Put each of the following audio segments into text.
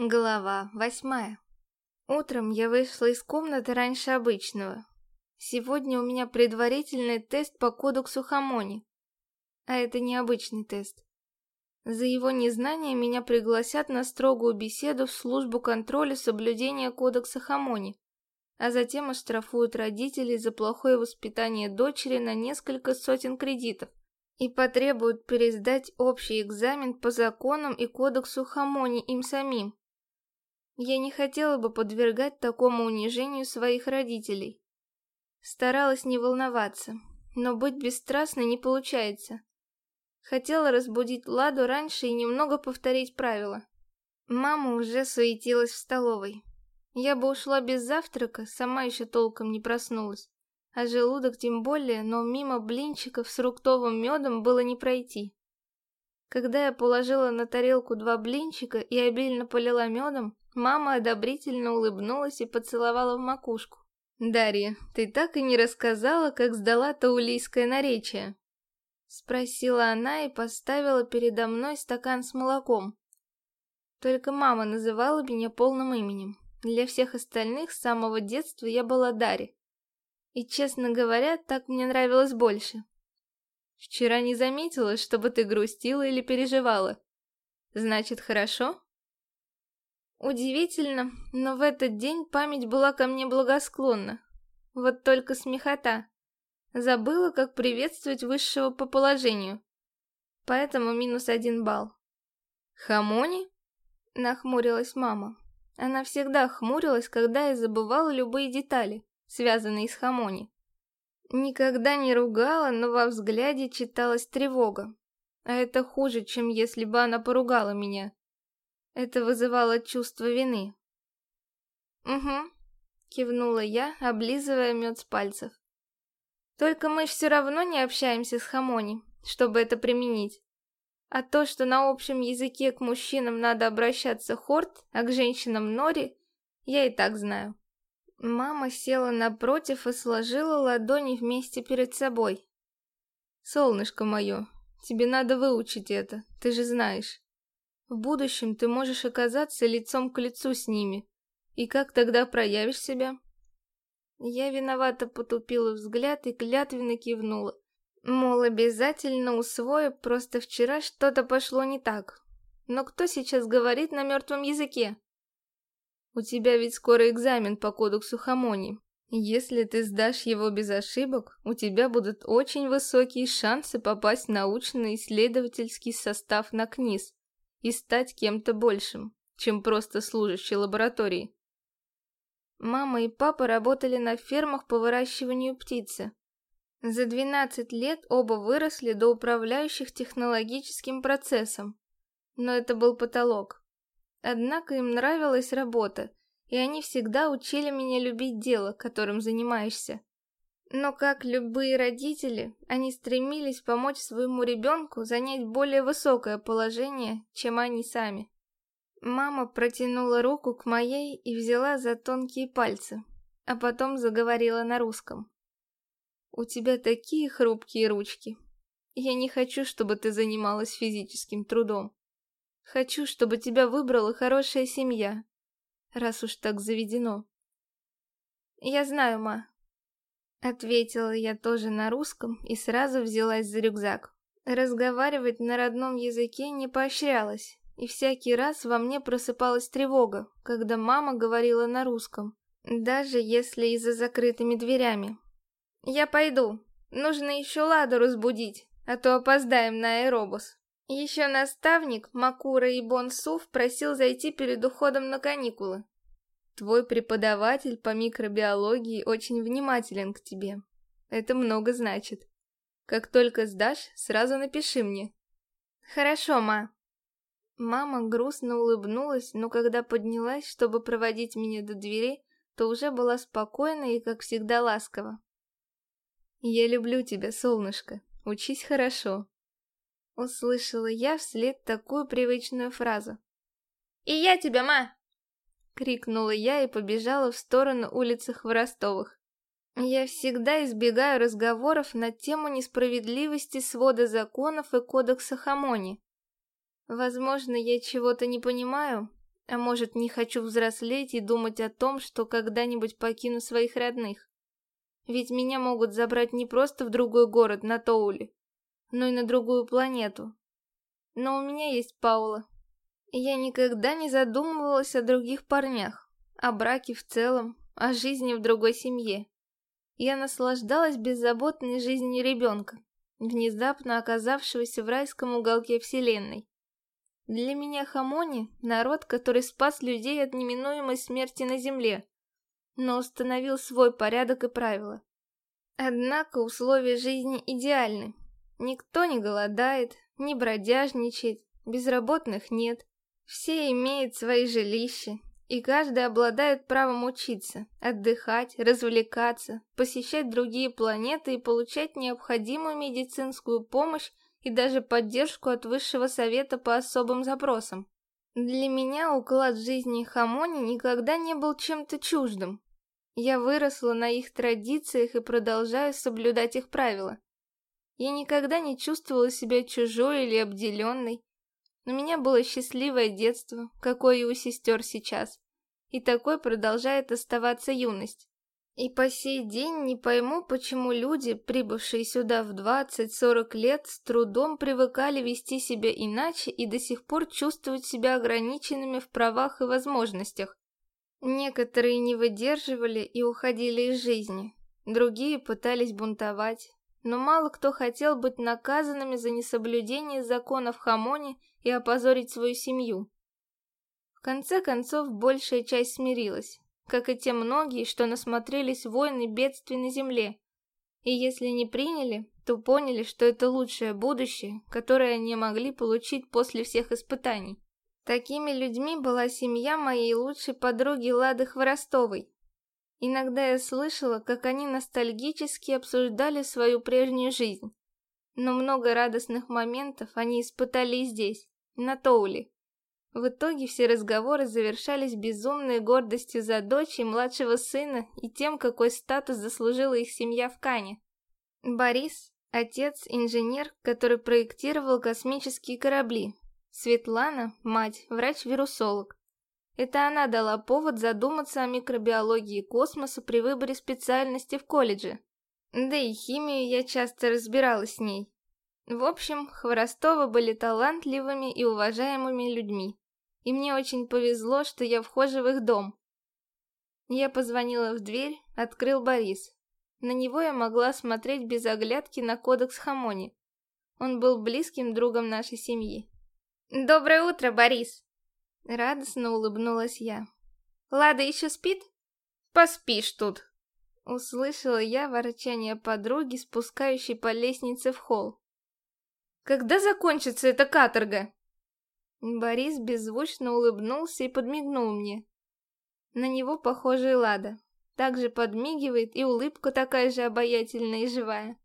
Глава восьмая. Утром я вышла из комнаты раньше обычного. Сегодня у меня предварительный тест по кодексу Хамони. А это необычный тест. За его незнание меня пригласят на строгую беседу в службу контроля соблюдения кодекса Хамони, а затем оштрафуют родителей за плохое воспитание дочери на несколько сотен кредитов и потребуют пересдать общий экзамен по законам и кодексу Хамони им самим. Я не хотела бы подвергать такому унижению своих родителей. Старалась не волноваться, но быть бесстрастной не получается. Хотела разбудить Ладу раньше и немного повторить правила. Мама уже суетилась в столовой. Я бы ушла без завтрака, сама еще толком не проснулась. А желудок тем более, но мимо блинчиков с фруктовым медом было не пройти. Когда я положила на тарелку два блинчика и обильно полила медом, Мама одобрительно улыбнулась и поцеловала в макушку. «Дарья, ты так и не рассказала, как сдала таулийское наречие?» Спросила она и поставила передо мной стакан с молоком. Только мама называла меня полным именем. Для всех остальных с самого детства я была Дарья. И, честно говоря, так мне нравилось больше. Вчера не заметила, чтобы ты грустила или переживала. Значит, хорошо? Удивительно, но в этот день память была ко мне благосклонна. Вот только смехота. Забыла, как приветствовать высшего по положению. Поэтому минус один балл. «Хамони?» — нахмурилась мама. Она всегда хмурилась, когда я забывала любые детали, связанные с Хамони. Никогда не ругала, но во взгляде читалась тревога. А это хуже, чем если бы она поругала меня. Это вызывало чувство вины. «Угу», — кивнула я, облизывая мед с пальцев. «Только мы все равно не общаемся с Хамони, чтобы это применить. А то, что на общем языке к мужчинам надо обращаться хорт, а к женщинам нори, я и так знаю». Мама села напротив и сложила ладони вместе перед собой. «Солнышко мое, тебе надо выучить это, ты же знаешь. В будущем ты можешь оказаться лицом к лицу с ними. И как тогда проявишь себя? Я виновато потупила взгляд и клятвенно кивнула. Мол, обязательно усвою, просто вчера что-то пошло не так. Но кто сейчас говорит на мертвом языке? У тебя ведь скоро экзамен по кодексу Хамони. Если ты сдашь его без ошибок, у тебя будут очень высокие шансы попасть в научно-исследовательский состав на КНИС и стать кем-то большим, чем просто служащий лаборатории. Мама и папа работали на фермах по выращиванию птицы. За 12 лет оба выросли до управляющих технологическим процессом. Но это был потолок. Однако им нравилась работа, и они всегда учили меня любить дело, которым занимаешься. Но как любые родители, они стремились помочь своему ребенку занять более высокое положение, чем они сами. Мама протянула руку к моей и взяла за тонкие пальцы, а потом заговорила на русском. «У тебя такие хрупкие ручки. Я не хочу, чтобы ты занималась физическим трудом. Хочу, чтобы тебя выбрала хорошая семья, раз уж так заведено». «Я знаю, ма», Ответила я тоже на русском и сразу взялась за рюкзак. Разговаривать на родном языке не поощрялось, и всякий раз во мне просыпалась тревога, когда мама говорила на русском, даже если и за закрытыми дверями. «Я пойду. Нужно еще Ладу разбудить, а то опоздаем на аэробус». Еще наставник Макура и Бонсуф просил зайти перед уходом на каникулы. Твой преподаватель по микробиологии очень внимателен к тебе. Это много значит. Как только сдашь, сразу напиши мне. Хорошо, ма. Мама грустно улыбнулась, но когда поднялась, чтобы проводить меня до двери, то уже была спокойна и, как всегда, ласкова. «Я люблю тебя, солнышко. Учись хорошо». Услышала я вслед такую привычную фразу. «И я тебя, ма!» Крикнула я и побежала в сторону улицы Хворостовых. Я всегда избегаю разговоров на тему несправедливости свода законов и кодекса Хамони. Возможно, я чего-то не понимаю, А может, не хочу взрослеть и думать о том, что когда-нибудь покину своих родных. Ведь меня могут забрать не просто в другой город на Тоуле, но и на другую планету. Но у меня есть Паула. Я никогда не задумывалась о других парнях, о браке в целом, о жизни в другой семье. Я наслаждалась беззаботной жизнью ребенка, внезапно оказавшегося в райском уголке вселенной. Для меня Хамони — народ, который спас людей от неминуемой смерти на земле, но установил свой порядок и правила. Однако условия жизни идеальны. Никто не голодает, не бродяжничает, безработных нет. Все имеют свои жилища, и каждый обладает правом учиться, отдыхать, развлекаться, посещать другие планеты и получать необходимую медицинскую помощь и даже поддержку от высшего совета по особым запросам. Для меня уклад жизни Хамони никогда не был чем-то чуждым. Я выросла на их традициях и продолжаю соблюдать их правила. Я никогда не чувствовала себя чужой или обделенной. У меня было счастливое детство, какое и у сестер сейчас. И такой продолжает оставаться юность. И по сей день не пойму, почему люди, прибывшие сюда в 20-40 лет, с трудом привыкали вести себя иначе и до сих пор чувствуют себя ограниченными в правах и возможностях. Некоторые не выдерживали и уходили из жизни, другие пытались бунтовать, но мало кто хотел быть наказанными за несоблюдение законов Хамони и опозорить свою семью. В конце концов, большая часть смирилась, как и те многие, что насмотрелись войн и бедствий на земле. И если не приняли, то поняли, что это лучшее будущее, которое они могли получить после всех испытаний. Такими людьми была семья моей лучшей подруги Лады Хворостовой. Иногда я слышала, как они ностальгически обсуждали свою прежнюю жизнь. Но много радостных моментов они испытали и здесь, на Тоуле. В итоге все разговоры завершались безумной гордостью за дочь и младшего сына и тем, какой статус заслужила их семья в Кане. Борис – отец, инженер, который проектировал космические корабли. Светлана – мать, врач-вирусолог. Это она дала повод задуматься о микробиологии космоса при выборе специальности в колледже. Да и химию я часто разбиралась с ней. В общем, Хворостовы были талантливыми и уважаемыми людьми. И мне очень повезло, что я вхожа в их дом. Я позвонила в дверь, открыл Борис. На него я могла смотреть без оглядки на кодекс Хамони. Он был близким другом нашей семьи. «Доброе утро, Борис!» Радостно улыбнулась я. «Лада еще спит?» «Поспишь тут!» Услышала я ворчание подруги, спускающей по лестнице в холл. Когда закончится эта каторга?» Борис беззвучно улыбнулся и подмигнул мне. На него похожа и Лада. Также подмигивает, и улыбка такая же обаятельная и живая.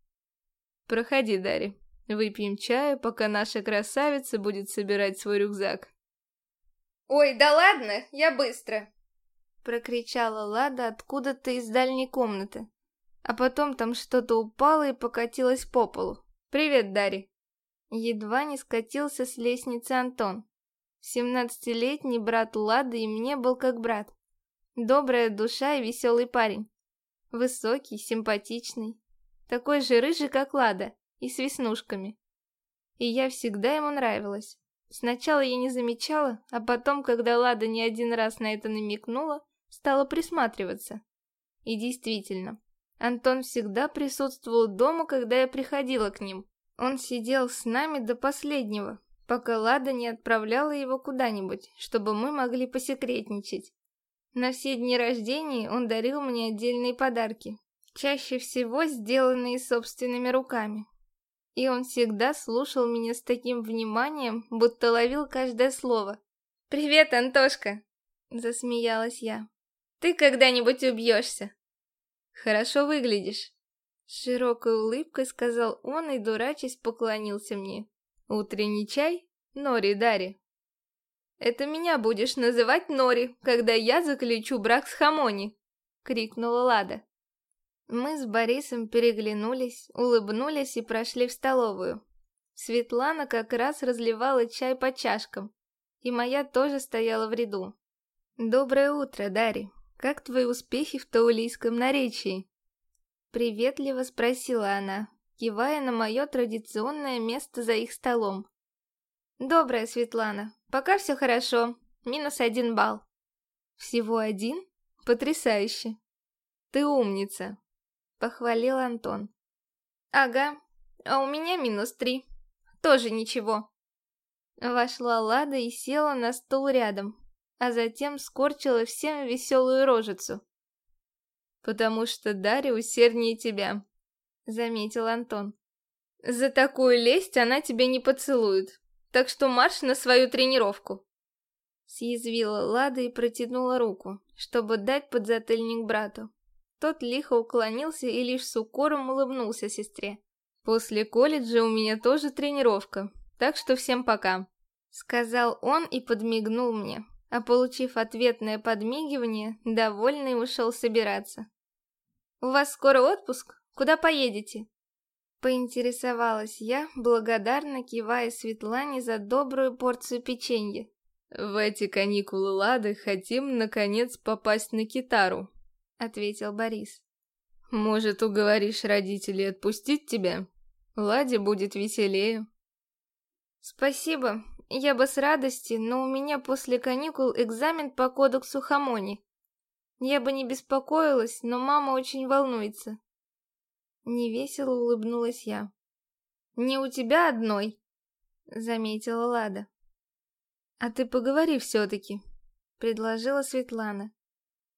«Проходи, Дарья. Выпьем чаю, пока наша красавица будет собирать свой рюкзак». «Ой, да ладно, я быстро!» Прокричала Лада откуда-то из дальней комнаты. А потом там что-то упало и покатилось по полу. «Привет, Дарья!» Едва не скатился с лестницы Антон. Семнадцатилетний брат Лады и мне был как брат. Добрая душа и веселый парень. Высокий, симпатичный. Такой же рыжий, как Лада, и с веснушками. И я всегда ему нравилась. Сначала я не замечала, а потом, когда Лада не один раз на это намекнула, стала присматриваться. И действительно, Антон всегда присутствовал дома, когда я приходила к ним. Он сидел с нами до последнего, пока Лада не отправляла его куда-нибудь, чтобы мы могли посекретничать. На все дни рождения он дарил мне отдельные подарки, чаще всего сделанные собственными руками. И он всегда слушал меня с таким вниманием, будто ловил каждое слово. «Привет, Антошка!» — засмеялась я. «Ты когда-нибудь убьешься?» «Хорошо выглядишь», с широкой улыбкой сказал он и, дурачись, поклонился мне. «Утренний чай? Нори Дари». «Это меня будешь называть Нори, когда я заключу брак с Хамони!» — крикнула Лада. Мы с Борисом переглянулись, улыбнулись и прошли в столовую. Светлана как раз разливала чай по чашкам. и моя тоже стояла в ряду. «Доброе утро, Дари. Как твои успехи в таулийском наречии?» Приветливо спросила она, кивая на мое традиционное место за их столом. «Доброе, Светлана. Пока все хорошо. Минус один балл». «Всего один? Потрясающе. Ты умница», — похвалил Антон. «Ага, а у меня минус три. Тоже ничего». Вошла Лада и села на стул рядом, а затем скорчила всем веселую рожицу. «Потому что Дарья усерднее тебя», — заметил Антон. «За такую лесть она тебя не поцелует, так что марш на свою тренировку!» Съязвила Лада и протянула руку, чтобы дать подзатыльник брату. Тот лихо уклонился и лишь с укором улыбнулся сестре. «После колледжа у меня тоже тренировка, так что всем пока», — сказал он и подмигнул мне, а получив ответное подмигивание, довольный ушел собираться. «У вас скоро отпуск? Куда поедете?» Поинтересовалась я, благодарно кивая Светлане за добрую порцию печенья. «В эти каникулы Лады хотим, наконец, попасть на китару», — ответил Борис. «Может, уговоришь родителей отпустить тебя? Ладе будет веселее». «Спасибо, я бы с радостью, но у меня после каникул экзамен по кодексу Хамони. Я бы не беспокоилась, но мама очень волнуется. Невесело улыбнулась я. «Не у тебя одной», — заметила Лада. «А ты поговори все-таки», — предложила Светлана.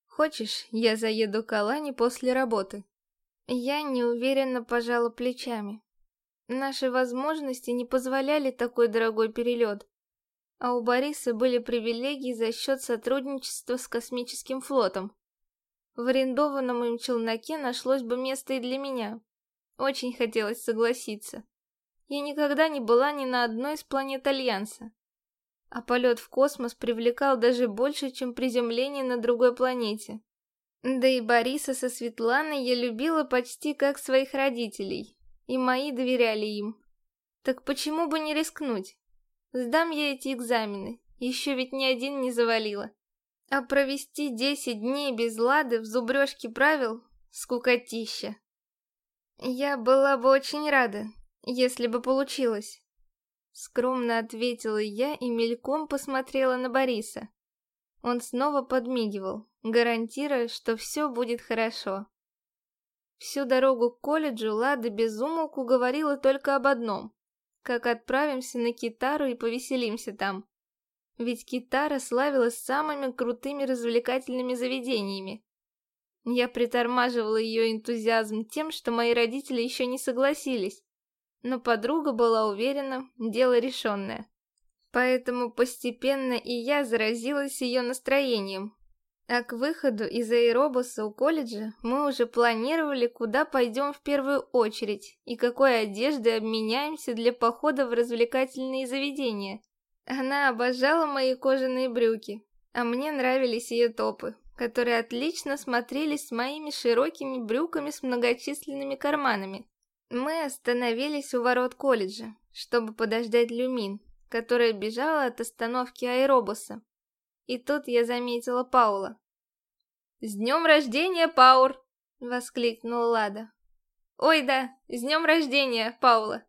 «Хочешь, я заеду к Алане после работы?» Я неуверенно пожала плечами. Наши возможности не позволяли такой дорогой перелет, а у Бориса были привилегии за счет сотрудничества с космическим флотом. В арендованном им челноке нашлось бы место и для меня. Очень хотелось согласиться. Я никогда не была ни на одной из планет Альянса. А полет в космос привлекал даже больше, чем приземление на другой планете. Да и Бориса со Светланой я любила почти как своих родителей, и мои доверяли им. Так почему бы не рискнуть? Сдам я эти экзамены, еще ведь ни один не завалила. А провести десять дней без лады в зубрежке правил — скукотища. Я была бы очень рада, если бы получилось. Скромно ответила я и мельком посмотрела на Бориса. Он снова подмигивал, гарантируя, что все будет хорошо. Всю дорогу к колледжу Лада безумолку говорила только об одном. Как отправимся на Китару и повеселимся там. Ведь Китара славилась самыми крутыми развлекательными заведениями. Я притормаживала ее энтузиазм тем, что мои родители еще не согласились. Но подруга была уверена, дело решенное. Поэтому постепенно и я заразилась ее настроением. А к выходу из аэробуса у колледжа мы уже планировали, куда пойдем в первую очередь и какой одеждой обменяемся для похода в развлекательные заведения. Она обожала мои кожаные брюки, а мне нравились ее топы, которые отлично смотрелись с моими широкими брюками с многочисленными карманами. Мы остановились у ворот колледжа, чтобы подождать Люмин, которая бежала от остановки аэробуса. И тут я заметила Паула. «С днем рождения, Паур!» — воскликнула Лада. «Ой да, с днем рождения, Паула!»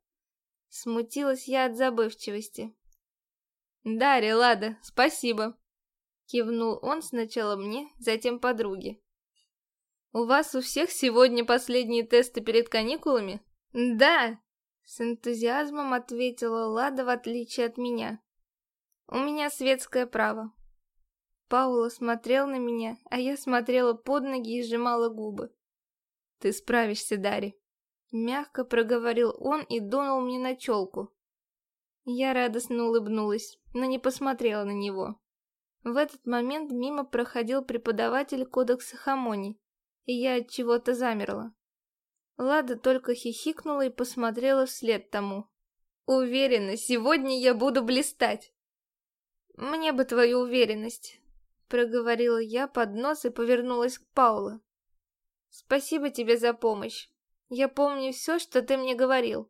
Смутилась я от забывчивости. «Дарья, Лада, спасибо!» Кивнул он сначала мне, затем подруге. «У вас у всех сегодня последние тесты перед каникулами?» «Да!» С энтузиазмом ответила Лада, в отличие от меня. «У меня светское право». Паула смотрел на меня, а я смотрела под ноги и сжимала губы. «Ты справишься, Дарья!» Мягко проговорил он и дунул мне на челку. Я радостно улыбнулась, но не посмотрела на него. В этот момент мимо проходил преподаватель кодекса Хамони, и я от чего-то замерла. Лада только хихикнула и посмотрела вслед тому. «Уверена, сегодня я буду блистать!» «Мне бы твою уверенность», — проговорила я под нос и повернулась к Паулу. «Спасибо тебе за помощь. Я помню все, что ты мне говорил.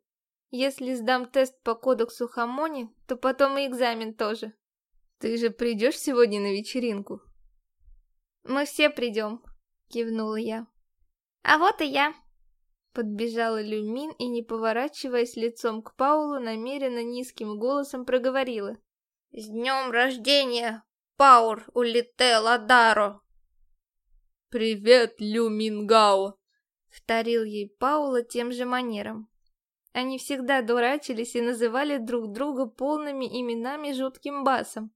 Если сдам тест по кодексу Хамони, то потом и экзамен тоже. Ты же придешь сегодня на вечеринку? Мы все придем, кивнула я. А вот и я. Подбежала Люмин и, не поворачиваясь лицом к Паулу, намеренно низким голосом проговорила. «С днем рождения, Паур Улите Ладаро!» «Привет, Люмингао!» — вторил ей Паула тем же манером. Они всегда дурачились и называли друг друга полными именами жутким басом.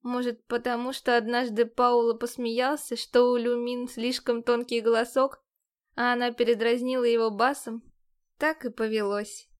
Может, потому что однажды Паула посмеялся, что у Люмин слишком тонкий голосок, а она передразнила его басом? Так и повелось.